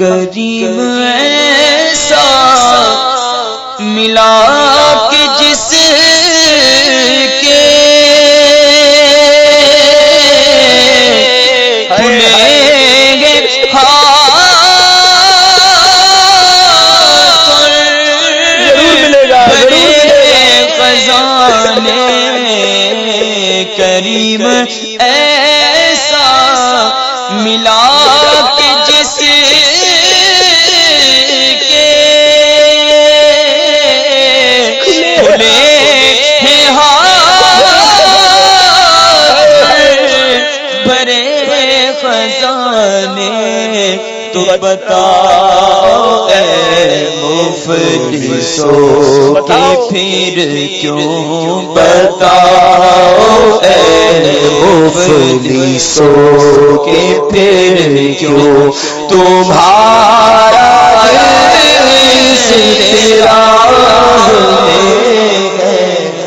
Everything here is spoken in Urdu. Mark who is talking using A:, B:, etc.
A: کریم ایسا ملا کے جس کے کھلیں گے خزانے کریم ایسا ملا خزانے تو بتاؤ اے مفلسو پھر کیوں بتاؤ اے مفلسو کی پھر کیوں تمہارا